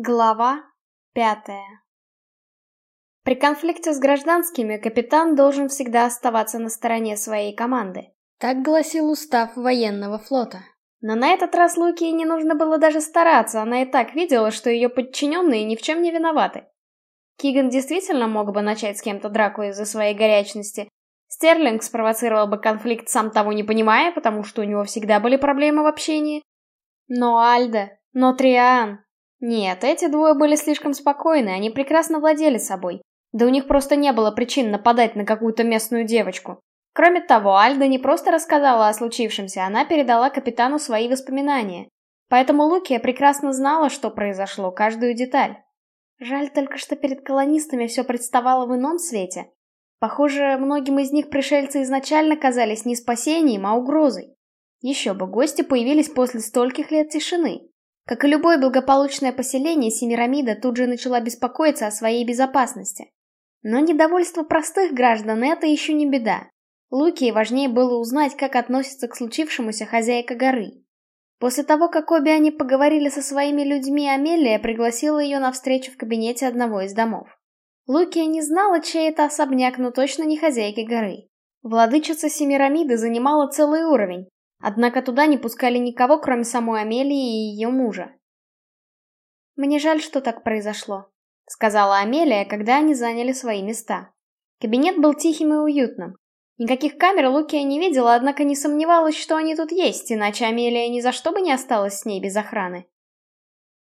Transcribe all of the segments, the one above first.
Глава пятая При конфликте с гражданскими капитан должен всегда оставаться на стороне своей команды. Так гласил устав военного флота. Но на этот раз Луки не нужно было даже стараться, она и так видела, что ее подчиненные ни в чем не виноваты. Киган действительно мог бы начать с кем-то драку из-за своей горячности. Стерлинг спровоцировал бы конфликт, сам того не понимая, потому что у него всегда были проблемы в общении. Но Альда, но Триан, нет, эти двое были слишком спокойны, они прекрасно владели собой. Да у них просто не было причин нападать на какую-то местную девочку. Кроме того, Альда не просто рассказала о случившемся, она передала капитану свои воспоминания. Поэтому Лукия прекрасно знала, что произошло, каждую деталь. Жаль только, что перед колонистами все представало в ином свете. Похоже, многим из них пришельцы изначально казались не спасением, а угрозой. Еще бы, гости появились после стольких лет тишины. Как и любое благополучное поселение, Семирамида тут же начала беспокоиться о своей безопасности. Но недовольство простых граждан — это еще не беда. Луки важнее было узнать, как относится к случившемуся хозяйка горы. После того, как обе они поговорили со своими людьми, Амелия пригласила ее на встречу в кабинете одного из домов. Лукия не знала, чей это особняк, но точно не хозяйки горы. Владычица Семирамиды занимала целый уровень, Однако туда не пускали никого, кроме самой Амелии и ее мужа. «Мне жаль, что так произошло», — сказала Амелия, когда они заняли свои места. Кабинет был тихим и уютным. Никаких камер Лукия не видела, однако не сомневалась, что они тут есть, иначе Амелия ни за что бы не осталась с ней без охраны.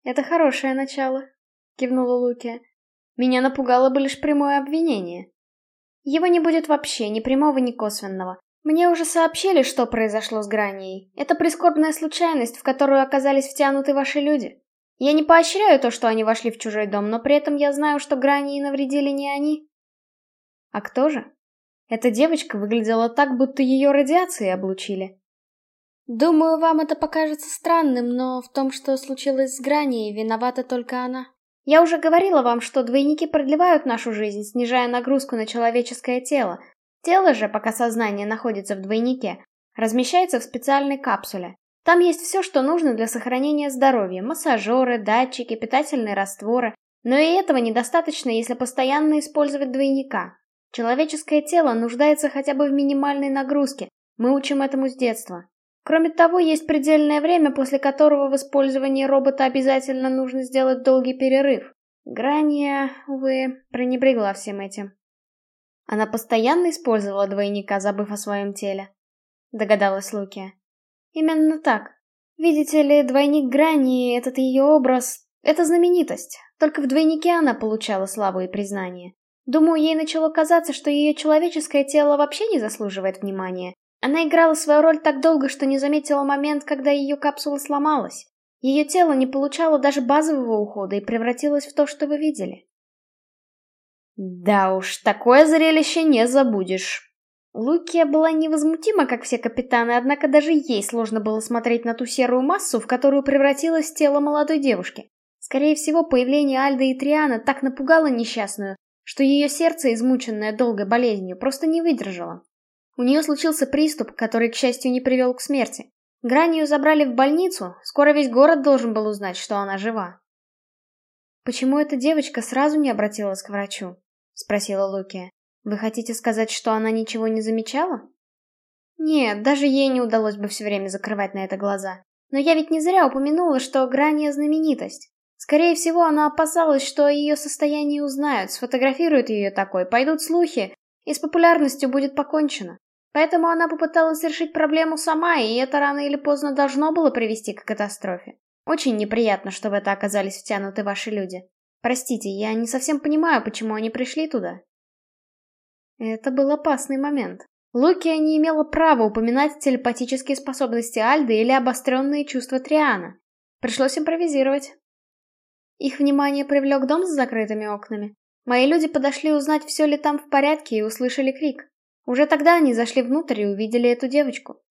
«Это хорошее начало», — кивнула Лукия. «Меня напугало бы лишь прямое обвинение. Его не будет вообще, ни прямого, ни косвенного. Мне уже сообщили, что произошло с Гранией. Это прискорбная случайность, в которую оказались втянуты ваши люди. Я не поощряю то, что они вошли в чужой дом, но при этом я знаю, что Грании навредили не они. А кто же? Эта девочка выглядела так, будто ее радиацией облучили. Думаю, вам это покажется странным, но в том, что случилось с Гранией, виновата только она. Я уже говорила вам, что двойники продлевают нашу жизнь, снижая нагрузку на человеческое тело, Тело же, пока сознание находится в двойнике, размещается в специальной капсуле. Там есть все, что нужно для сохранения здоровья, массажеры, датчики, питательные растворы. Но и этого недостаточно, если постоянно использовать двойника. Человеческое тело нуждается хотя бы в минимальной нагрузке, мы учим этому с детства. Кроме того, есть предельное время, после которого в использовании робота обязательно нужно сделать долгий перерыв. Грания, увы, пренебрегла всем этим. Она постоянно использовала двойника, забыв о своем теле. Догадалась Луки. Именно так. Видите ли, двойник Грани, этот ее образ, это знаменитость. Только в двойнике она получала славу и признание. Думаю, ей начало казаться, что ее человеческое тело вообще не заслуживает внимания. Она играла свою роль так долго, что не заметила момент, когда ее капсула сломалась. Ее тело не получало даже базового ухода и превратилось в то, что вы видели. Да уж, такое зрелище не забудешь. Лукия была невозмутима, как все капитаны, однако даже ей сложно было смотреть на ту серую массу, в которую превратилось тело молодой девушки. Скорее всего, появление Альды и Триана так напугало несчастную, что ее сердце, измученное долгой болезнью, просто не выдержало. У нее случился приступ, который, к счастью, не привел к смерти. Гранию забрали в больницу, скоро весь город должен был узнать, что она жива. Почему эта девочка сразу не обратилась к врачу? — спросила Луки. «Вы хотите сказать, что она ничего не замечала?» «Нет, даже ей не удалось бы все время закрывать на это глаза. Но я ведь не зря упомянула, что Грания знаменитость. Скорее всего, она опасалась, что о ее состоянии узнают, сфотографируют ее такой, пойдут слухи, и с популярностью будет покончено. Поэтому она попыталась решить проблему сама, и это рано или поздно должно было привести к катастрофе. Очень неприятно, что в это оказались втянуты ваши люди. Простите, я не совсем понимаю, почему они пришли туда. Это был опасный момент. Лукия не имела права упоминать телепатические способности Альды или обостренные чувства Триана. Пришлось импровизировать. Их внимание привлек дом с закрытыми окнами. Мои люди подошли узнать, все ли там в порядке, и услышали крик. Уже тогда они зашли внутрь и увидели эту девочку.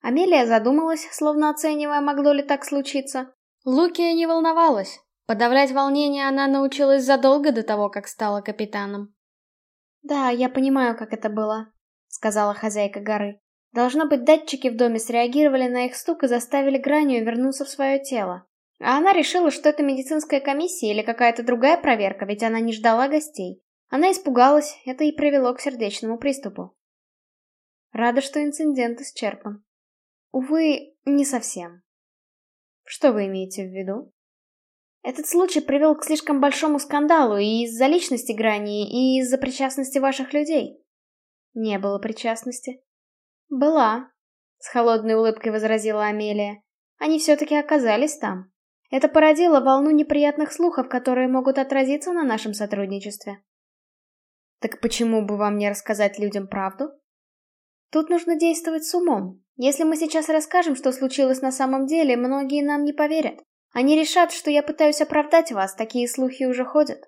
Амелия задумалась, словно оценивая, могло ли так случиться. Лукия не волновалась. Подавлять волнение она научилась задолго до того, как стала капитаном. «Да, я понимаю, как это было», — сказала хозяйка горы. «Должно быть, датчики в доме среагировали на их стук и заставили Гранию вернуться в свое тело. А она решила, что это медицинская комиссия или какая-то другая проверка, ведь она не ждала гостей. Она испугалась, это и привело к сердечному приступу. Рада, что инцидент исчерпан. Увы, не совсем. Что вы имеете в виду? Этот случай привел к слишком большому скандалу и из-за личности Грани, и из-за причастности ваших людей. Не было причастности. Была, с холодной улыбкой возразила Амелия. Они все-таки оказались там. Это породило волну неприятных слухов, которые могут отразиться на нашем сотрудничестве. Так почему бы вам не рассказать людям правду? Тут нужно действовать с умом. Если мы сейчас расскажем, что случилось на самом деле, многие нам не поверят. Они решат, что я пытаюсь оправдать вас, такие слухи уже ходят.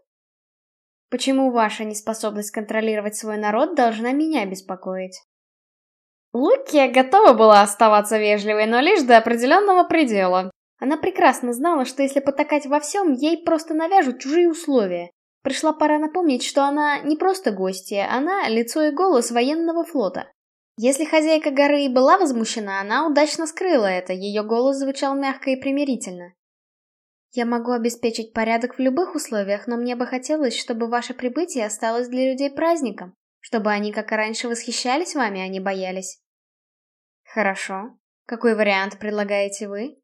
Почему ваша неспособность контролировать свой народ должна меня беспокоить? Лукия готова была оставаться вежливой, но лишь до определенного предела. Она прекрасно знала, что если потакать во всем, ей просто навяжут чужие условия. Пришла пора напомнить, что она не просто гостья, она — лицо и голос военного флота. Если хозяйка горы и была возмущена, она удачно скрыла это, ее голос звучал мягко и примирительно. «Я могу обеспечить порядок в любых условиях, но мне бы хотелось, чтобы ваше прибытие осталось для людей праздником, чтобы они, как и раньше, восхищались вами, а не боялись». «Хорошо. Какой вариант предлагаете вы?»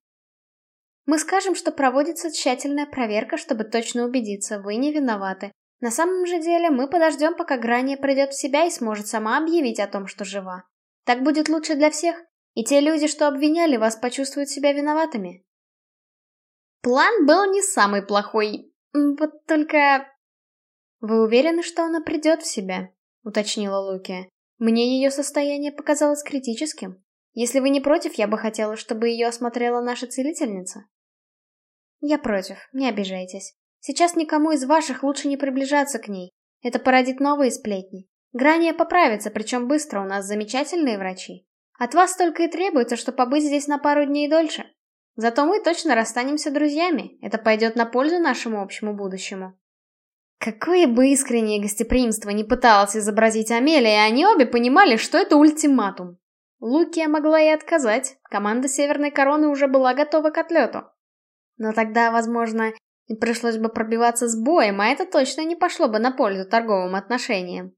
Мы скажем, что проводится тщательная проверка, чтобы точно убедиться, вы не виноваты. На самом же деле мы подождем, пока Грания придет в себя и сможет сама объявить о том, что жива. Так будет лучше для всех, и те люди, что обвиняли вас, почувствуют себя виноватыми. План был не самый плохой, вот только... Вы уверены, что она придет в себя? Уточнила Луки. Мне ее состояние показалось критическим. Если вы не против, я бы хотела, чтобы ее осмотрела наша целительница. Я против, не обижайтесь. Сейчас никому из ваших лучше не приближаться к ней. Это породит новые сплетни. Грания поправится, причем быстро, у нас замечательные врачи. От вас только и требуется, что побыть здесь на пару дней дольше. Зато мы точно расстанемся друзьями. Это пойдет на пользу нашему общему будущему. Какое бы искреннее гостеприимство не пыталась изобразить Амелия, они обе понимали, что это ультиматум. Лукия могла и отказать, команда Северной Короны уже была готова к отлету. Но тогда, возможно, и пришлось бы пробиваться с боем, а это точно не пошло бы на пользу торговым отношениям.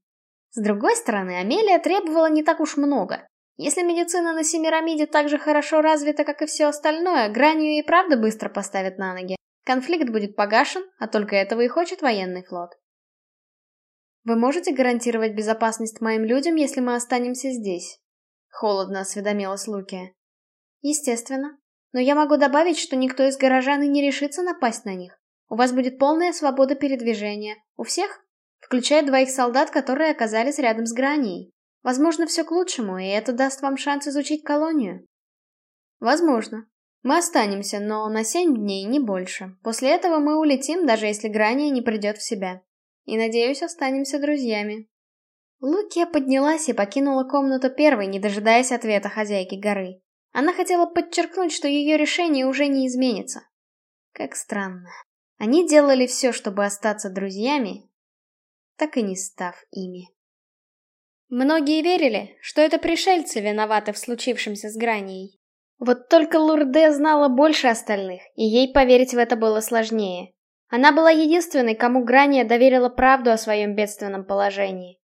С другой стороны, Амелия требовала не так уж много. Если медицина на Семирамиде так же хорошо развита, как и все остальное, Гранью и правда быстро поставят на ноги. Конфликт будет погашен, а только этого и хочет военный флот. Вы можете гарантировать безопасность моим людям, если мы останемся здесь? Холодно осведомилась Луки. Естественно. Но я могу добавить, что никто из горожан и не решится напасть на них. У вас будет полная свобода передвижения. У всех? Включая двоих солдат, которые оказались рядом с Гранией. Возможно, все к лучшему, и это даст вам шанс изучить колонию. Возможно. Мы останемся, но на семь дней, не больше. После этого мы улетим, даже если Грания не придет в себя. И, надеюсь, останемся друзьями. Лукия поднялась и покинула комнату первой, не дожидаясь ответа хозяйки горы. Она хотела подчеркнуть, что ее решение уже не изменится. Как странно. Они делали все, чтобы остаться друзьями, так и не став ими. Многие верили, что это пришельцы виноваты в случившемся с Гранией. Вот только Лурде знала больше остальных, и ей поверить в это было сложнее. Она была единственной, кому Грания доверила правду о своем бедственном положении.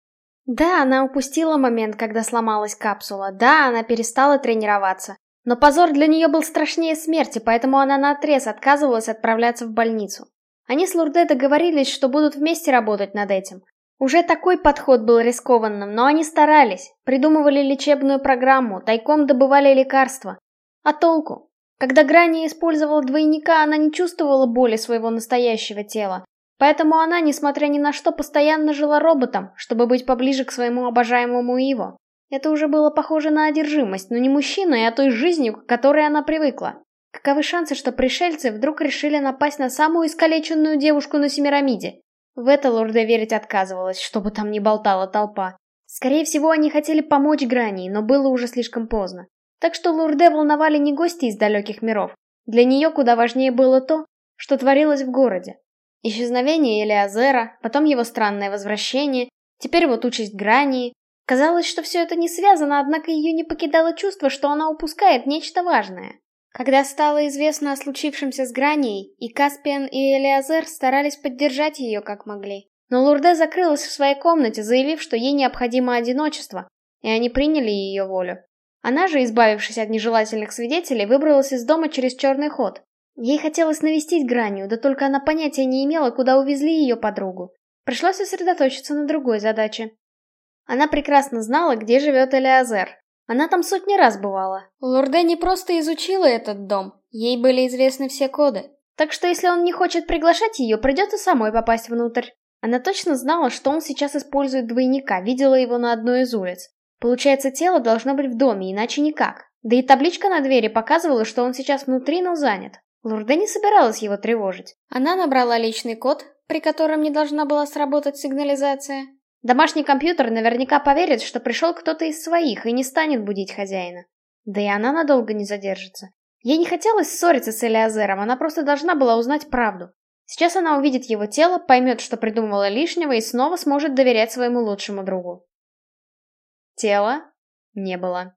Да, она упустила момент, когда сломалась капсула, да, она перестала тренироваться, но позор для нее был страшнее смерти, поэтому она наотрез отказывалась отправляться в больницу. Они с Лурде договорились, что будут вместе работать над этим. Уже такой подход был рискованным, но они старались, придумывали лечебную программу, тайком добывали лекарства. А толку? Когда Грани использовала двойника, она не чувствовала боли своего настоящего тела. Поэтому она, несмотря ни на что, постоянно жила роботом, чтобы быть поближе к своему обожаемому Иво. Это уже было похоже на одержимость, но не мужчиной, а той жизнью, к которой она привыкла. Каковы шансы, что пришельцы вдруг решили напасть на самую искалеченную девушку на Семирамиде? В это Лорда верить отказывалась, чтобы там не болтала толпа. Скорее всего, они хотели помочь Грани, но было уже слишком поздно. Так что Лурде волновали не гости из далеких миров. Для нее куда важнее было то, что творилось в городе. Исчезновение Элиазера, потом его странное возвращение, теперь вот участь Грании, Казалось, что все это не связано, однако ее не покидало чувство, что она упускает нечто важное. Когда стало известно о случившемся с Граней, и Каспиан, и Элиазер старались поддержать ее как могли. Но Лурде закрылась в своей комнате, заявив, что ей необходимо одиночество, и они приняли ее волю. Она же, избавившись от нежелательных свидетелей, выбралась из дома через черный ход. Ей хотелось навестить Гранью, да только она понятия не имела, куда увезли ее подругу. Пришлось сосредоточиться на другой задаче. Она прекрасно знала, где живет Элиазер. Она там сотни раз бывала. Лурде не просто изучила этот дом, ей были известны все коды. Так что если он не хочет приглашать ее, придется самой попасть внутрь. Она точно знала, что он сейчас использует двойника, видела его на одной из улиц. Получается, тело должно быть в доме, иначе никак. Да и табличка на двери показывала, что он сейчас внутри, но занят. Лурде не собиралась его тревожить. Она набрала личный код, при котором не должна была сработать сигнализация. Домашний компьютер наверняка поверит, что пришел кто-то из своих и не станет будить хозяина. Да и она надолго не задержится. Ей не хотелось ссориться с Элиазером, она просто должна была узнать правду. Сейчас она увидит его тело, поймет, что придумала лишнего и снова сможет доверять своему лучшему другу. Тела не было.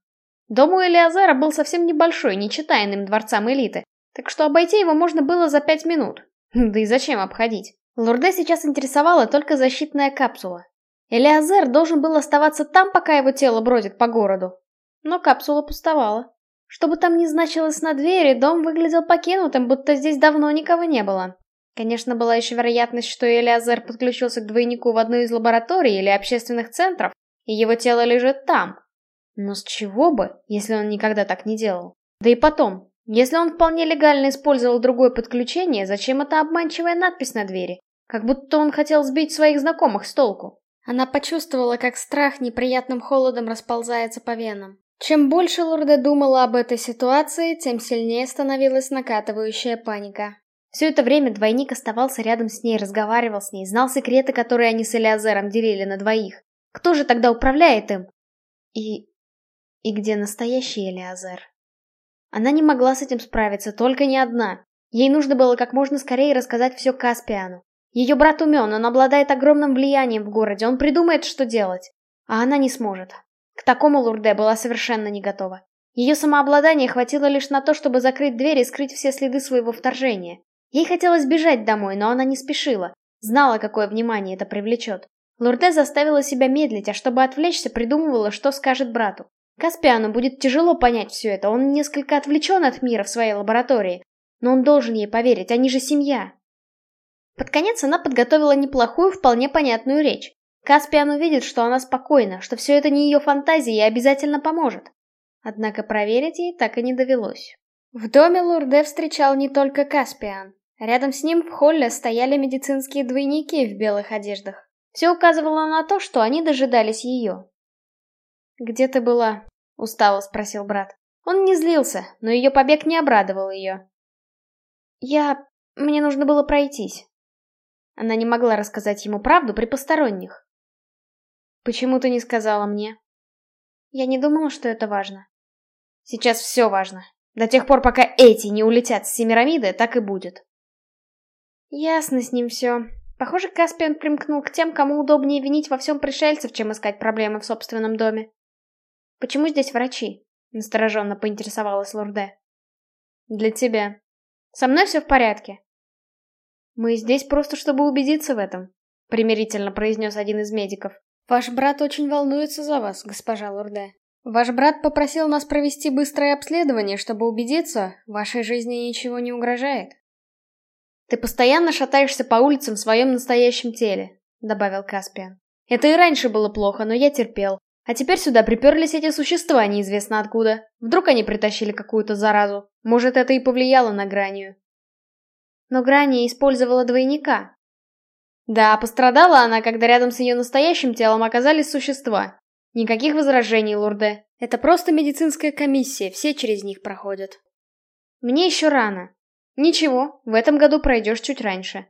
Дом у Элиазера был совсем небольшой, не читая иным дворцам элиты, так что обойти его можно было за пять минут. Да и зачем обходить? Лурде сейчас интересовала только защитная капсула. Элиазер должен был оставаться там, пока его тело бродит по городу. Но капсула пустовала. Что бы там ни значилось на двери, дом выглядел покинутым, будто здесь давно никого не было. Конечно, была еще вероятность, что Элиазер подключился к двойнику в одну из лабораторий или общественных центров, и его тело лежит там. Но с чего бы, если он никогда так не делал? Да и потом, если он вполне легально использовал другое подключение, зачем эта обманчивая надпись на двери? Как будто он хотел сбить своих знакомых с толку. Она почувствовала, как страх неприятным холодом расползается по венам. Чем больше Лурде думала об этой ситуации, тем сильнее становилась накатывающая паника. Все это время двойник оставался рядом с ней, разговаривал с ней, знал секреты, которые они с Элиазером делили на двоих. Кто же тогда управляет им? И... и где настоящий Элиазер? Она не могла с этим справиться, только не одна. Ей нужно было как можно скорее рассказать все Каспиану. Ее брат умен, он обладает огромным влиянием в городе, он придумает, что делать. А она не сможет. К такому Лурде была совершенно не готова. Ее самообладание хватило лишь на то, чтобы закрыть дверь и скрыть все следы своего вторжения. Ей хотелось бежать домой, но она не спешила. Знала, какое внимание это привлечет. Лурде заставила себя медлить, а чтобы отвлечься, придумывала, что скажет брату. Каспиану будет тяжело понять все это, он несколько отвлечен от мира в своей лаборатории. Но он должен ей поверить, они же семья. Под конец она подготовила неплохую, вполне понятную речь. Каспиан увидит, что она спокойна, что все это не ее фантазия и обязательно поможет. Однако проверить ей так и не довелось. В доме Лурде встречал не только Каспиан. Рядом с ним в холле стояли медицинские двойники в белых одеждах. Все указывало на то, что они дожидались ее. «Где ты была?» — устало спросил брат. Он не злился, но ее побег не обрадовал ее. «Я... мне нужно было пройтись». Она не могла рассказать ему правду при посторонних. «Почему ты не сказала мне?» «Я не думала, что это важно». «Сейчас все важно. До тех пор, пока эти не улетят с Семирамиды, так и будет». Ясно с ним все. Похоже, Каспиан примкнул к тем, кому удобнее винить во всем пришельцев, чем искать проблемы в собственном доме. «Почему здесь врачи?» — настороженно поинтересовалась Лурде. «Для тебя. Со мной все в порядке». «Мы здесь просто, чтобы убедиться в этом», — примирительно произнес один из медиков. «Ваш брат очень волнуется за вас, госпожа Лурде. Ваш брат попросил нас провести быстрое обследование, чтобы убедиться, вашей жизни ничего не угрожает». «Ты постоянно шатаешься по улицам в своем настоящем теле», — добавил Каспиан. «Это и раньше было плохо, но я терпел. А теперь сюда приперлись эти существа неизвестно откуда. Вдруг они притащили какую-то заразу. Может, это и повлияло на Гранию». Но Грания использовала двойника. Да, пострадала она, когда рядом с ее настоящим телом оказались существа. Никаких возражений, Лурде. Это просто медицинская комиссия, все через них проходят. Мне еще рано, Ничего, в этом году пройдешь чуть раньше.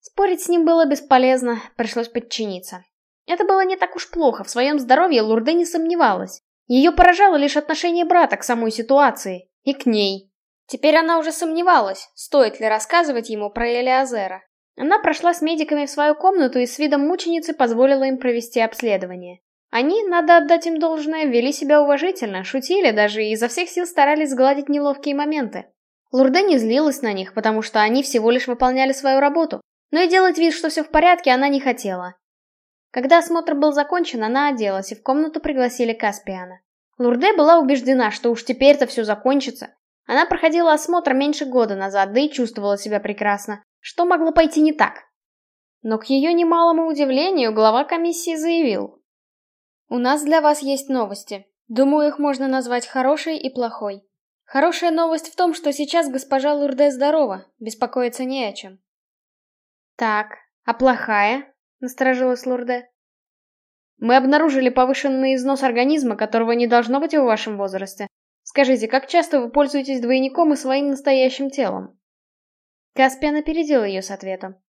Спорить с ним было бесполезно, пришлось подчиниться. Это было не так уж плохо, в своем здоровье Лурде не сомневалась. Ее поражало лишь отношение брата к самой ситуации. И к ней. Теперь она уже сомневалась, стоит ли рассказывать ему про Элиазера. Она прошла с медиками в свою комнату и с видом мученицы позволила им провести обследование. Они, надо отдать им должное, вели себя уважительно, шутили даже и изо всех сил старались сгладить неловкие моменты. Лурде не злилась на них, потому что они всего лишь выполняли свою работу, но и делать вид, что все в порядке, она не хотела. Когда осмотр был закончен, она оделась, и в комнату пригласили Каспиана. Лурде была убеждена, что уж теперь-то все закончится. Она проходила осмотр меньше года назад, да и чувствовала себя прекрасно. Что могло пойти не так? Но к ее немалому удивлению глава комиссии заявил, у нас для вас есть новости. Думаю, их можно назвать хорошей и плохой. Хорошая новость в том, что сейчас госпожа Лурде здорова, беспокоиться не о чем. Так, а плохая? Насторожилась Лурде. Мы обнаружили повышенный износ организма, которого не должно быть в вашем возрасте. Скажите, как часто вы пользуетесь двойником и своим настоящим телом? Каспиан опередил ее с ответом.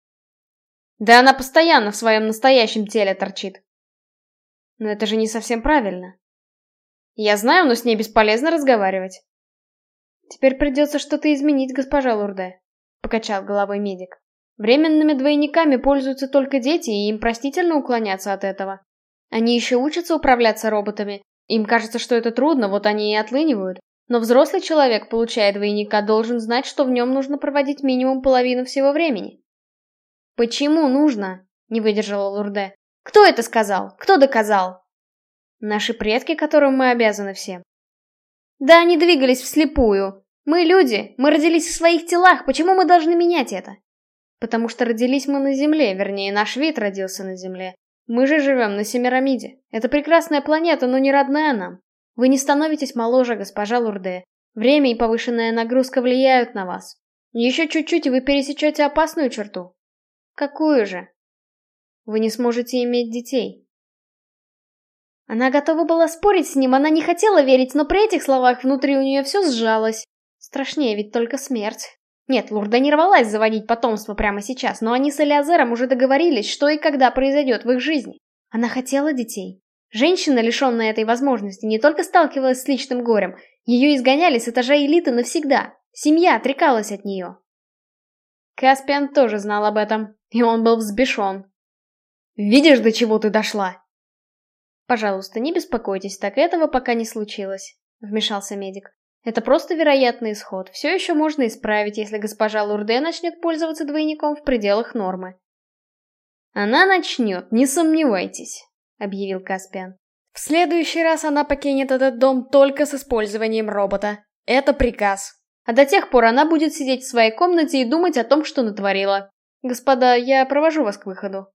Да она постоянно в своем настоящем теле торчит. Но это же не совсем правильно. Я знаю, но с ней бесполезно разговаривать. Теперь придется что-то изменить, госпожа Лурде, покачал головой медик. Временными двойниками пользуются только дети, и им простительно уклоняться от этого. Они еще учатся управляться роботами. Им кажется, что это трудно, вот они и отлынивают. Но взрослый человек, получая двойника, должен знать, что в нем нужно проводить минимум половину всего времени. «Почему нужно?» — не выдержала Лурде. Кто это сказал? Кто доказал? Наши предки, которым мы обязаны всем. Да, они двигались вслепую. Мы люди, мы родились в своих телах, почему мы должны менять это? Потому что родились мы на Земле, вернее, наш вид родился на Земле. Мы же живем на Семирамиде. Это прекрасная планета, но не родная нам. Вы не становитесь моложе, госпожа Лурде. Время и повышенная нагрузка влияют на вас. Еще чуть-чуть, и вы пересечете опасную черту. Какую же? Вы не сможете иметь детей. Она готова была спорить с ним, она не хотела верить, но при этих словах внутри у нее все сжалось. Страшнее ведь только смерть. Нет, Лурда не рвалась заводить потомство прямо сейчас, но они с Элиазером уже договорились, что и когда произойдет в их жизни. Она хотела детей. Женщина, лишенная этой возможности, не только сталкивалась с личным горем, ее изгоняли с этажа элиты навсегда. Семья отрекалась от нее. Каспиан тоже знал об этом, и он был взбешен. Видишь, до чего ты дошла?» «Пожалуйста, не беспокойтесь, так этого пока не случилось», — вмешался медик. «Это просто вероятный исход. Все еще можно исправить, если госпожа Лурде начнет пользоваться двойником в пределах нормы». «Она начнет, не сомневайтесь», — объявил Каспиан. «В следующий раз она покинет этот дом только с использованием робота. Это приказ. А до тех пор она будет сидеть в своей комнате и думать о том, что натворила. Господа, я провожу вас к выходу».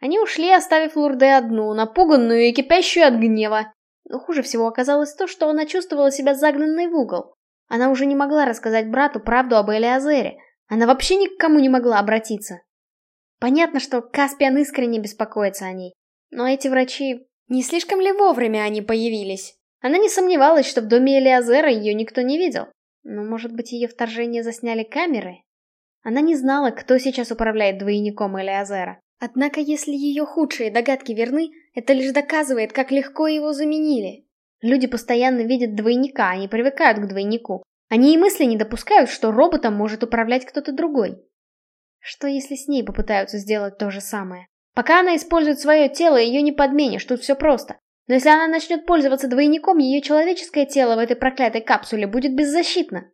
Они ушли, оставив Лурде одну, напуганную и кипящую от гнева. Но хуже всего оказалось то, что она чувствовала себя загнанной в угол. Она уже не могла рассказать брату правду об Элиазере. Она вообще ни к кому не могла обратиться. Понятно, что Каспиан искренне беспокоится о ней. Но эти врачи... Не слишком ли вовремя они появились? Она не сомневалась, что в доме Элиазера ее никто не видел. Но, может быть, ее вторжение засняли камеры? Она не знала, кто сейчас управляет двойником Элиазера. Однако, если ее худшие догадки верны, это лишь доказывает, как легко его заменили. Люди постоянно видят двойника, они привыкают к двойнику. Они и мысли не допускают, что роботом может управлять кто-то другой. Что если с ней попытаются сделать то же самое? Пока она использует свое тело, ее не подменишь, тут все просто. Но если она начнет пользоваться двойником, ее человеческое тело в этой проклятой капсуле будет беззащитно.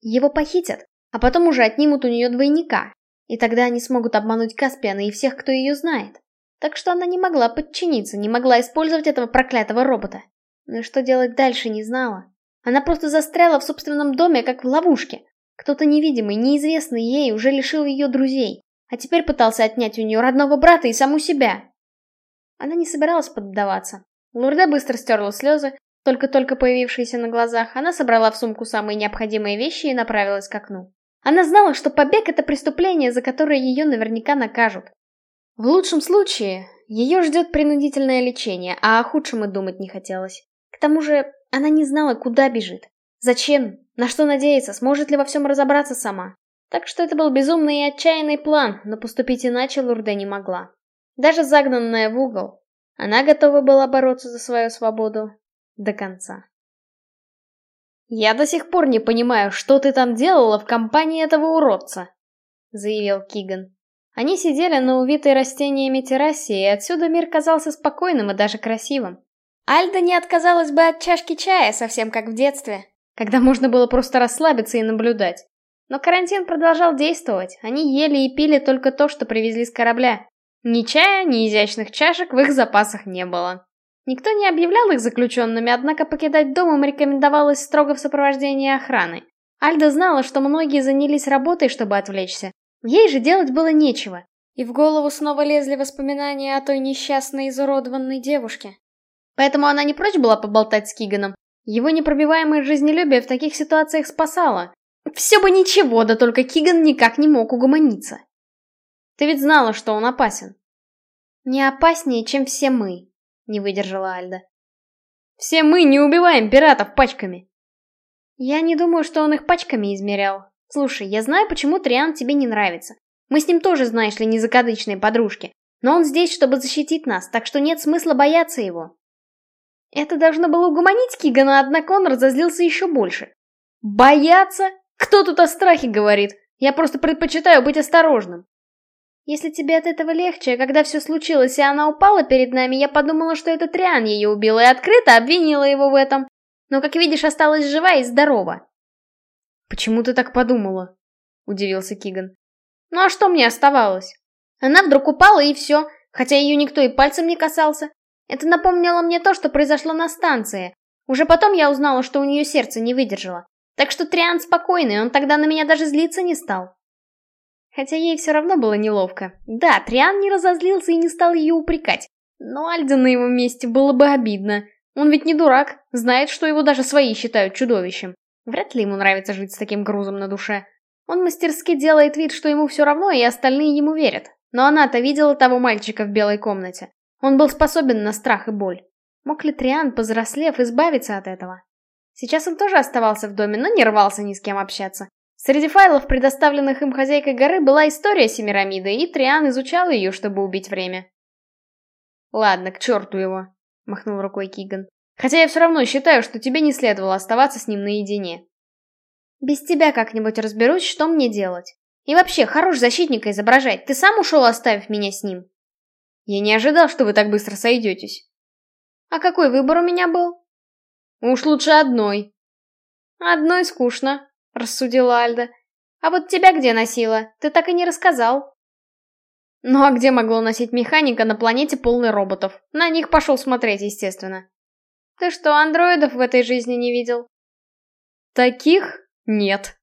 Его похитят, а потом уже отнимут у нее двойника, и тогда они смогут обмануть Каспиана и всех, кто ее знает. Так что она не могла подчиниться, не могла использовать этого проклятого робота. Но и что делать дальше, не знала. Она просто застряла в собственном доме, как в ловушке. Кто-то невидимый, неизвестный ей, уже лишил ее друзей, а теперь пытался отнять у нее родного брата и саму себя. Она не собиралась поддаваться. Лурде быстро стерла слезы, только-только появившиеся на глазах, она собрала в сумку самые необходимые вещи и направилась к окну. Она знала, что побег — это преступление, за которое ее наверняка накажут. В лучшем случае, ее ждет принудительное лечение, а о худшем и думать не хотелось. К тому же, она не знала, куда бежит. Зачем? На что надеяться? Сможет ли во всем разобраться сама? Так что это был безумный и отчаянный план, но поступить иначе Лурде не могла. Даже загнанная в угол, она готова была бороться за свою свободу до конца. «Я до сих пор не понимаю, что ты там делала в компании этого уродца», — заявил Киган. Они сидели на увитой растениями террасе, и отсюда мир казался спокойным и даже красивым. Альда не отказалась бы от чашки чая, совсем как в детстве, когда можно было просто расслабиться и наблюдать. Но карантин продолжал действовать, они ели и пили только то, что привезли с корабля. Ни чая, ни изящных чашек в их запасах не было. Никто не объявлял их заключенными, однако покидать дом им рекомендовалось строго в сопровождении охраны. Альда знала, что многие занялись работой, чтобы отвлечься. Ей же делать было нечего. И в голову снова лезли воспоминания о той несчастной изуродованной девушке. Поэтому она не прочь была поболтать с Киганом. Его непробиваемое жизнелюбие в таких ситуациях спасало. Все бы ничего, да только Киган никак не мог угомониться. Ты ведь знала, что он опасен. Не опаснее, чем все мы, не выдержала Альда. Все мы не убиваем пиратов пачками. Я не думаю, что он их пачками измерял. Слушай, я знаю, почему Триан тебе не нравится. Мы с ним тоже, знаешь ли, не закадычные подружки. Но он здесь, чтобы защитить нас, так что нет смысла бояться его. Это должно было угомонить Кигана, однако он разозлился еще больше. Бояться? Кто тут о страхе говорит? Я просто предпочитаю быть осторожным. Если тебе от этого легче, когда все случилось и она упала перед нами, я подумала, что это Триан ее убил, и открыто обвинила его в этом. Но, как видишь, осталась жива и здорова. Почему ты так подумала? Удивился Киган. Ну а что мне оставалось? Она вдруг упала и все, хотя ее никто и пальцем не касался. Это напомнило мне то, что произошло на станции. Уже потом я узнала, что у нее сердце не выдержало. Так что Триан спокойный, он тогда на меня даже злиться не стал. Хотя ей все равно было неловко. Да, Триан не разозлился и не стал ее упрекать. Но Альде на его месте было бы обидно. Он ведь не дурак, знает, что его даже свои считают чудовищем. Вряд ли ему нравится жить с таким грузом на душе. Он мастерски делает вид, что ему все равно, и остальные ему верят. Но она-то видела того мальчика в белой комнате. Он был способен на страх и боль. Мог ли Триан, повзрослев, избавиться от этого? Сейчас он тоже оставался в доме, но не рвался ни с кем общаться. Среди файлов, предоставленных им хозяйкой горы, была история Семирамиды, и Триан изучал ее, чтобы убить время. «Ладно, к черту его», — махнул рукой Киган. «Хотя я все равно считаю, что тебе не следовало оставаться с ним наедине». «Без тебя как-нибудь разберусь, что мне делать. И вообще, хорош защитника изображать, ты сам ушел, оставив меня с ним». «Я не ожидал, что вы так быстро сойдетесь». «А какой выбор у меня был?» «Уж лучше одной». «Одной скучно», — рассудила Альда. «А вот тебя где носила? Ты так и не рассказал». Ну а где могло носить механика на планете полной роботов? На них пошел смотреть, естественно. Ты что, андроидов в этой жизни не видел? Таких нет,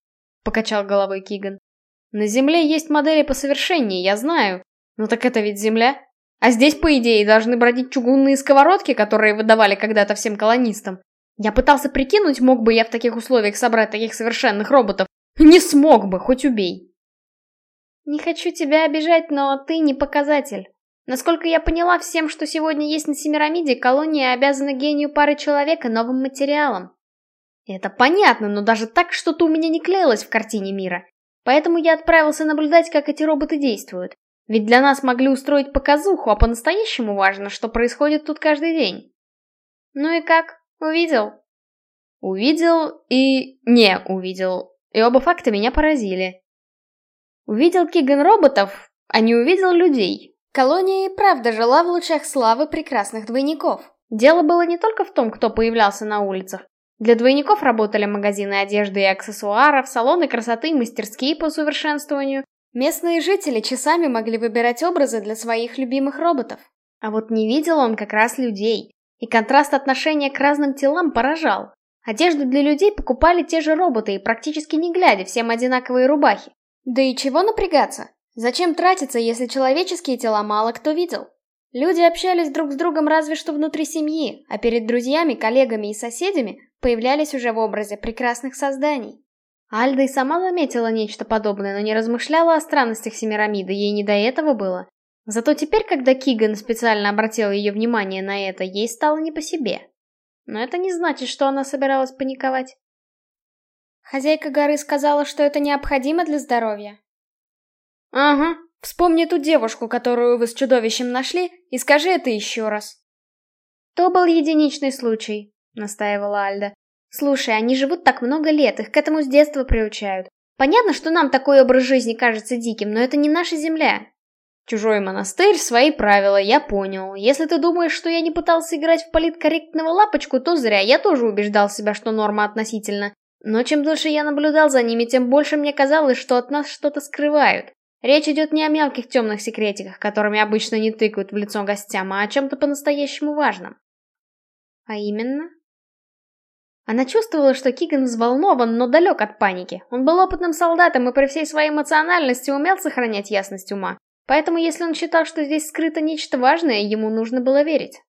покачал головой Киган. На Земле есть модели посовершеннее, я знаю. Но так это ведь Земля. А здесь, по идее, должны бродить чугунные сковородки, которые выдавали когда-то всем колонистам. Я пытался прикинуть, мог бы я в таких условиях собрать таких совершенных роботов. Не смог бы, хоть убей. Не хочу тебя обижать, но ты не показатель. Насколько я поняла, всем, что сегодня есть на Семирамиде, колония обязана гению пары человека новым материалом. Это понятно, но даже так что-то у меня не клеилось в картине мира. Поэтому я отправился наблюдать, как эти роботы действуют. Ведь для нас могли устроить показуху, а по-настоящему важно, что происходит тут каждый день. Ну и как? Увидел? Увидел и... не увидел. И оба факта меня поразили. Увидел Киган роботов, а не увидел людей. Колония и правда жила в лучах славы прекрасных двойников. Дело было не только в том, кто появлялся на улицах. Для двойников работали магазины одежды и аксессуаров, салоны красоты мастерские по совершенствованию. Местные жители часами могли выбирать образы для своих любимых роботов. А вот не видел он как раз людей. И контраст отношения к разным телам поражал. Одежду для людей покупали те же роботы и практически не глядя, всем одинаковые рубахи. Да и чего напрягаться? Зачем тратиться, если человеческие тела мало кто видел? Люди общались друг с другом разве что внутри семьи, а перед друзьями, коллегами и соседями появлялись уже в образе прекрасных созданий. Альда и сама заметила нечто подобное, но не размышляла о странностях Семирамиды, ей не до этого было. Зато теперь, когда Киган специально обратил ее внимание на это, ей стало не по себе. Но это не значит, что она собиралась паниковать. Хозяйка горы сказала, что это необходимо для здоровья. Ага, вспомни ту девушку, которую вы с чудовищем нашли, и скажи это еще раз. То был единичный случай, настаивала Альда. Слушай, они живут так много лет, их к этому с детства приучают. Понятно, что нам такой образ жизни кажется диким, но это не наша земля. Чужой монастырь, свои правила, я понял. Если ты думаешь, что я не пытался играть в политкорректного лапочку, то зря, я тоже убеждал себя, что норма относительно. Но чем дольше я наблюдал за ними, тем больше мне казалось, что от нас что-то скрывают. Речь идет не о мелких темных секретиках, которыми обычно не тыкают в лицо гостям, а о чем-то по-настоящему важном. А именно? Она чувствовала, что Киган взволнован, но далек от паники. Он был опытным солдатом и при всей своей эмоциональности умел сохранять ясность ума. Поэтому если он считал, что здесь скрыто нечто важное, ему нужно было верить.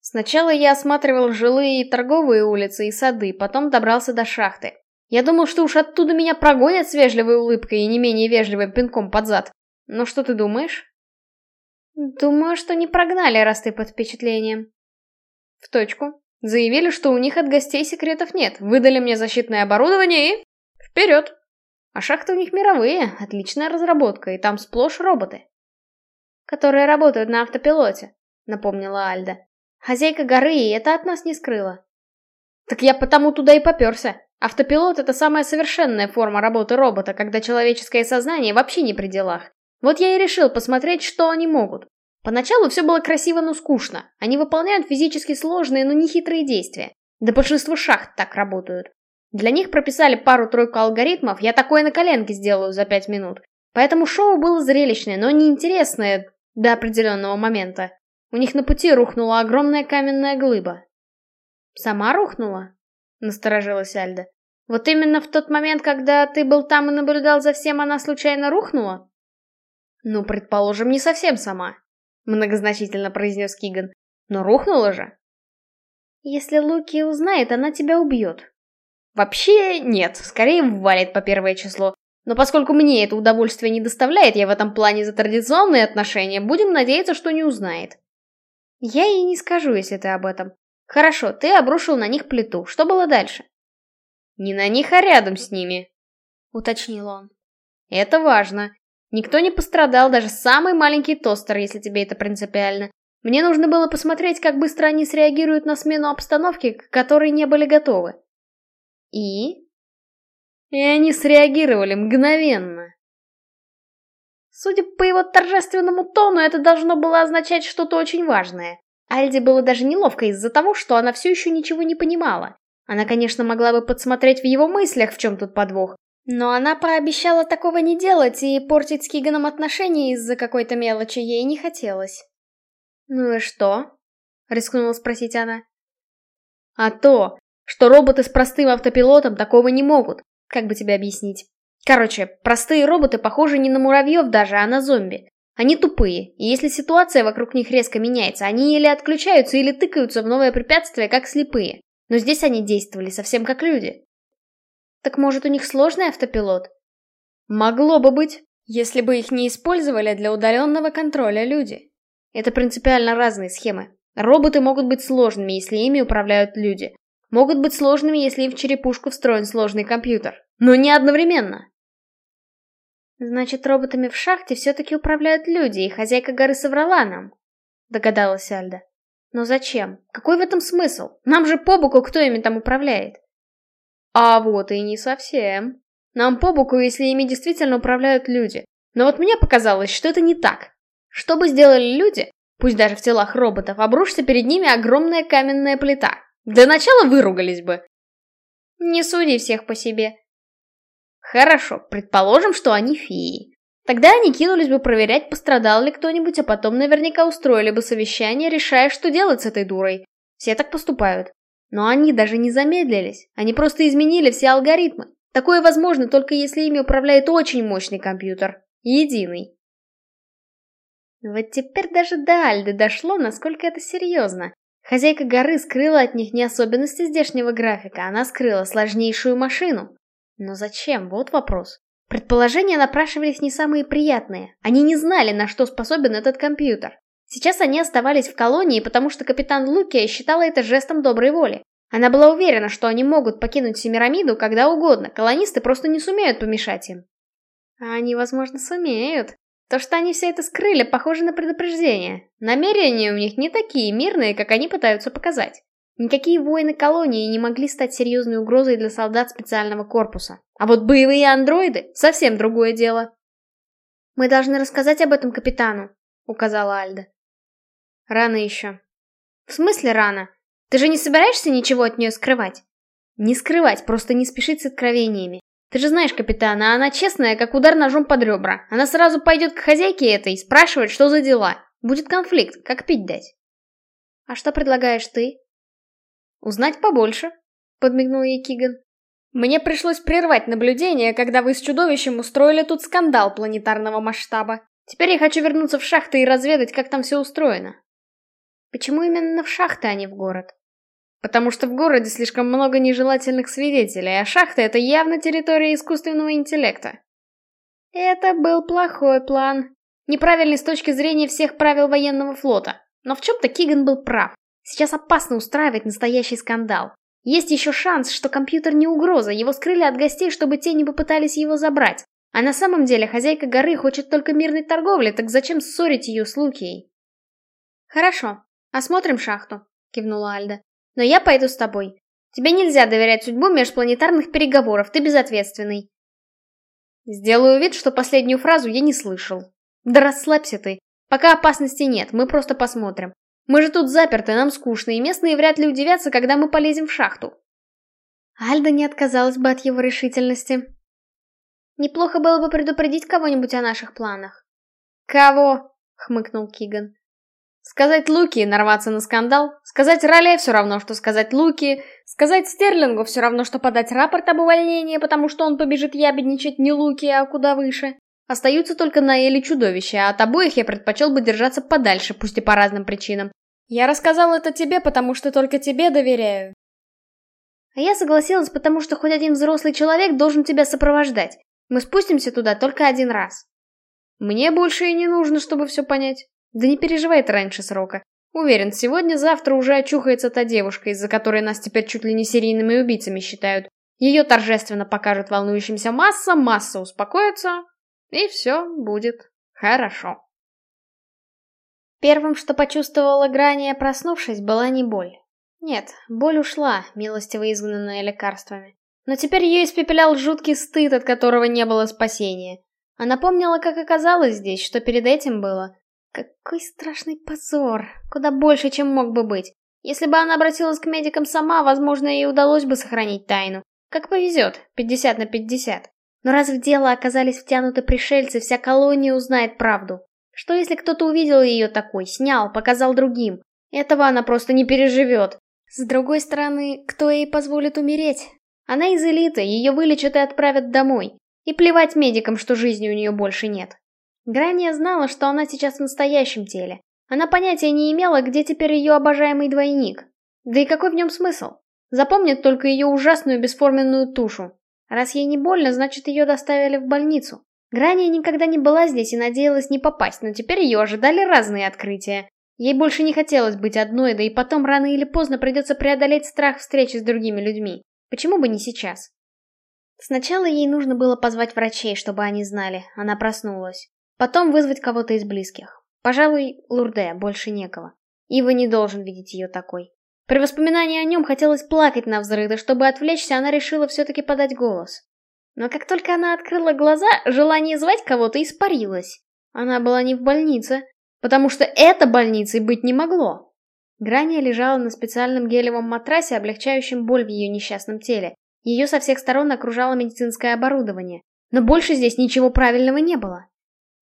Сначала я осматривал жилые и торговые улицы и сады, потом добрался до шахты. Я думал, что уж оттуда меня прогонят с вежливой улыбкой и не менее вежливым пинком под зад. Но что ты думаешь? Думаю, что не прогнали, раз ты под впечатлением. В точку. Заявили, что у них от гостей секретов нет, выдали мне защитное оборудование и... Вперед! А шахты у них мировые, отличная разработка, и там сплошь роботы. Которые работают на автопилоте, напомнила Альда. Хозяйка горы и это от нас не скрыла. Так я потому туда и попёрся. Автопилот — это самая совершенная форма работы робота, когда человеческое сознание вообще не при делах. Вот я и решил посмотреть, что они могут. Поначалу все было красиво, но скучно. Они выполняют физически сложные, но нехитрые действия. Да большинство шахт так работают. Для них прописали пару-тройку алгоритмов, я такое на коленке сделаю за пять минут. Поэтому шоу было зрелищное, но неинтересное до определенного момента. У них на пути рухнула огромная каменная глыба. «Сама рухнула?» — насторожилась Альда. «Вот именно в тот момент, когда ты был там и наблюдал за всем, она случайно рухнула?» «Ну, предположим, не совсем сама», многозначительно произнес Киган. Но рухнула же. Если Луки узнает, она тебя убьет. Вообще нет, скорее валит по первое число. Но поскольку мне это удовольствие не доставляет, я в этом плане за традиционные отношения, будем надеяться, что не узнает. Я ей не скажу, если ты об этом. Хорошо, ты обрушил на них плиту. Что было дальше? Не на них, а рядом с ними, уточнил он. Это важно. Никто не пострадал, даже самый маленький тостер, если тебе это принципиально. Мне нужно было посмотреть, как быстро они среагируют на смену обстановки, к которой не были готовы. И? И они среагировали мгновенно. Судя по его торжественному тону, это должно было означать что-то очень важное. Альде было даже неловко из-за того, что она все еще ничего не понимала. Она, конечно, могла бы подсмотреть в его мыслях, в чем тут подвох, но она пообещала такого не делать, и портить с Киганом отношения из-за какой-то мелочи ей не хотелось. «Ну и что?» — рискнула спросить она. «А то, что роботы с простым автопилотом такого не могут. Как бы тебе объяснить? Короче, простые роботы похожи не на муравьев даже, а на зомби. Они тупые, и если ситуация вокруг них резко меняется, они или отключаются, или тыкаются в новое препятствие, как слепые. Но здесь они действовали совсем как люди. Так может у них сложный автопилот? Могло бы быть, если бы их не использовали для удаленного контроля люди. Это принципиально разные схемы. Роботы могут быть сложными, если ими управляют люди. Могут быть сложными, если им в черепушку встроен сложный компьютер. Но не одновременно. Значит, роботами в шахте все-таки управляют люди, и хозяйка горы соврала нам. Догадалась Альда. Но зачем? Какой в этом смысл? Нам же по боку кто ими там управляет? А вот и не совсем. Нам по боку, если ими действительно управляют люди. Но вот мне показалось, что это не так. Что бы сделали люди, пусть даже в телах роботов, обрушься перед ними огромная каменная плита. Для начала выругались бы. Не суди всех по себе. Хорошо, предположим, что они феи. Тогда они кинулись бы проверять, пострадал ли кто-нибудь, а потом наверняка устроили бы совещание, решая, что делать с этой дурой. Все так поступают. Но они даже не замедлились, они просто изменили все алгоритмы. Такое возможно только если ими управляет очень мощный компьютер. Единый. Вот теперь даже до Альды дошло, насколько это серьезно. Хозяйка горы скрыла от них не особенности здешнего графика, она скрыла сложнейшую машину. Но зачем? Вот вопрос. Предположения напрашивались не самые приятные. Они не знали, на что способен этот компьютер. Сейчас они оставались в колонии, потому что капитан Лукия считала это жестом доброй воли. Она была уверена, что они могут покинуть Семирамиду когда угодно, колонисты просто не сумеют помешать им. А они, возможно, сумеют. То, что они все это скрыли, похоже на предупреждение. Намерения у них не такие мирные, как они пытаются показать. Никакие воины колонии не могли стать серьезной угрозой для солдат специального корпуса. А вот боевые андроиды — совсем другое дело. «Мы должны рассказать об этом капитану», — указала Альда. «Рано еще». «В смысле рано? Ты же не собираешься ничего от нее скрывать?» «Не скрывать, просто не спешить с откровениями. Ты же знаешь капитана, она честная, как удар ножом под ребра. Она сразу пойдет к хозяйке этой и спрашивает, что за дела. Будет конфликт, как пить дать». «А что предлагаешь ты?» «Узнать побольше», — подмигнул ей Киган. «Мне пришлось прервать наблюдение, когда вы с чудовищем устроили тут скандал планетарного масштаба. Теперь я хочу вернуться в шахты и разведать, как там все устроено». «Почему именно в шахты, а не в город?» «Потому что в городе слишком много нежелательных свидетелей, а шахта — это явно территория искусственного интеллекта». Это был плохой план. Неправильный с точки зрения всех правил военного флота. Но в чем-то Киган был прав. Сейчас опасно устраивать настоящий скандал. Есть еще шанс, что компьютер не угроза, его скрыли от гостей, чтобы те не попытались его забрать. А на самом деле хозяйка горы хочет только мирной торговли, так зачем ссорить ее с Лукией? Хорошо, осмотрим шахту, кивнула Альда. Но я пойду с тобой. Тебе нельзя доверять судьбу межпланетарных переговоров, ты безответственный. Сделаю вид, что последнюю фразу я не слышал. Да расслабься ты. Пока опасности нет, мы просто посмотрим. Мы же тут заперты, нам скучно, и местные вряд ли удивятся, когда мы полезем в шахту. Альда не отказалась бы от его решительности. Неплохо было бы предупредить кого-нибудь о наших планах. Кого? хмыкнул Киган. Сказать Луки и нарваться на скандал, сказать Роле все равно, что сказать Луки, сказать Стерлингу все равно, что подать рапорт об увольнении, потому что он побежит ябедничать не Луки, а куда выше. Остаются только Наэль и чудовище, а от обоих я предпочел бы держаться подальше, пусть и по разным причинам. Я рассказал это тебе, потому что только тебе доверяю. А я согласилась, потому что хоть один взрослый человек должен тебя сопровождать. Мы спустимся туда только один раз. Мне больше и не нужно, чтобы все понять. Да не переживай ты раньше срока. Уверен, сегодня-завтра уже очухается та девушка, из-за которой нас теперь чуть ли не серийными убийцами считают. Ее торжественно покажут волнующимся масса, масса успокоится, и все будет хорошо. Первым, что почувствовала Грания, проснувшись, была не боль. Нет, боль ушла, милостиво изгнанная лекарствами. Но теперь ее испепелял жуткий стыд, от которого не было спасения. Она помнила, как оказалось здесь, что перед этим было. Какой страшный позор, куда больше, чем мог бы быть. Если бы она обратилась к медикам сама, возможно, ей удалось бы сохранить тайну. Как повезет, 50 на 50. Но раз в дело оказались втянуты пришельцы, вся колония узнает правду. Что если кто-то увидел ее такой, снял, показал другим? Этого она просто не переживет. С другой стороны, кто ей позволит умереть? Она из элиты, ее вылечат и отправят домой. И плевать медикам, что жизни у нее больше нет. Грания знала, что она сейчас в настоящем теле. Она понятия не имела, где теперь ее обожаемый двойник. Да и какой в нем смысл? Запомнит только ее ужасную бесформенную тушу. Раз ей не больно, значит ее доставили в больницу. Грания никогда не была здесь и надеялась не попасть, но теперь ее ожидали разные открытия. Ей больше не хотелось быть одной, да и потом рано или поздно придется преодолеть страх встречи с другими людьми. Почему бы не сейчас? Сначала ей нужно было позвать врачей, чтобы они знали, она проснулась. Потом вызвать кого-то из близких. Пожалуй, Лурде, больше некого. Ива не должен видеть ее такой. При воспоминании о нем хотелось плакать на взрыв, да чтобы отвлечься, она решила все-таки подать голос. Но как только она открыла глаза, желание звать кого-то испарилось. Она была не в больнице, потому что это больницей быть не могло. Грания лежала на специальном гелевом матрасе, облегчающем боль в ее несчастном теле. Ее со всех сторон окружало медицинское оборудование. Но больше здесь ничего правильного не было.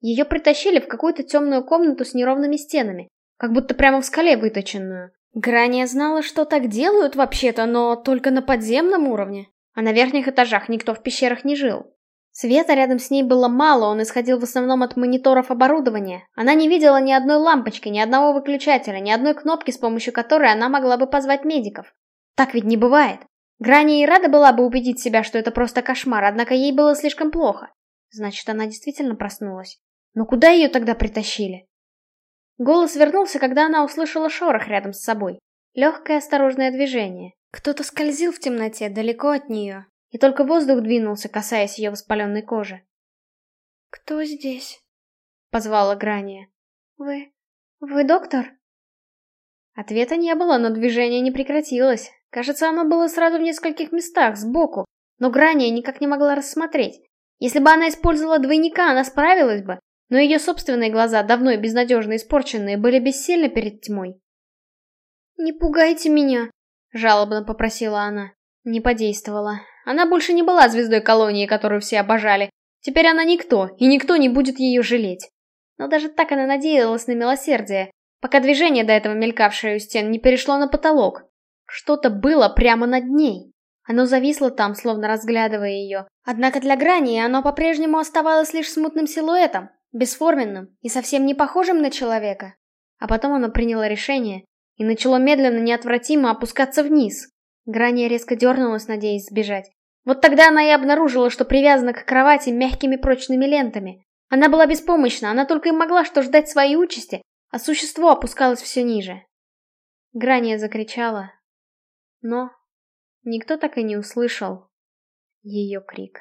Ее притащили в какую-то темную комнату с неровными стенами, как будто прямо в скале выточенную. Грания знала, что так делают вообще-то, но только на подземном уровне а на верхних этажах никто в пещерах не жил. Света рядом с ней было мало, он исходил в основном от мониторов оборудования. Она не видела ни одной лампочки, ни одного выключателя, ни одной кнопки, с помощью которой она могла бы позвать медиков. Так ведь не бывает. Грани и рада была бы убедить себя, что это просто кошмар, однако ей было слишком плохо. Значит, она действительно проснулась. Но куда ее тогда притащили? Голос вернулся, когда она услышала шорох рядом с собой. Легкое осторожное движение. Кто-то скользил в темноте далеко от нее, и только воздух двинулся, касаясь ее воспаленной кожи. «Кто здесь?» — позвала Грания. «Вы... вы доктор?» Ответа не было, но движение не прекратилось. Кажется, оно было сразу в нескольких местах, сбоку, но Грания никак не могла рассмотреть. Если бы она использовала двойника, она справилась бы. Но ее собственные глаза, давно и безнадежно испорченные, были бессильны перед тьмой. «Не пугайте меня», — жалобно попросила она. Не подействовала. Она больше не была звездой колонии, которую все обожали. Теперь она никто, и никто не будет ее жалеть. Но даже так она надеялась на милосердие, пока движение до этого мелькавшее у стен не перешло на потолок. Что-то было прямо над ней. Оно зависло там, словно разглядывая ее. Однако для Грани оно по-прежнему оставалось лишь смутным силуэтом, бесформенным и совсем не похожим на человека. А потом оно приняло решение и начало медленно, неотвратимо опускаться вниз. Грани резко дернулась, надеясь сбежать. Вот тогда она и обнаружила, что привязана к кровати мягкими прочными лентами. Она была беспомощна, она только и могла что ждать своей участи, а существо опускалось все ниже. Грания закричала, но никто так и не услышал ее крик.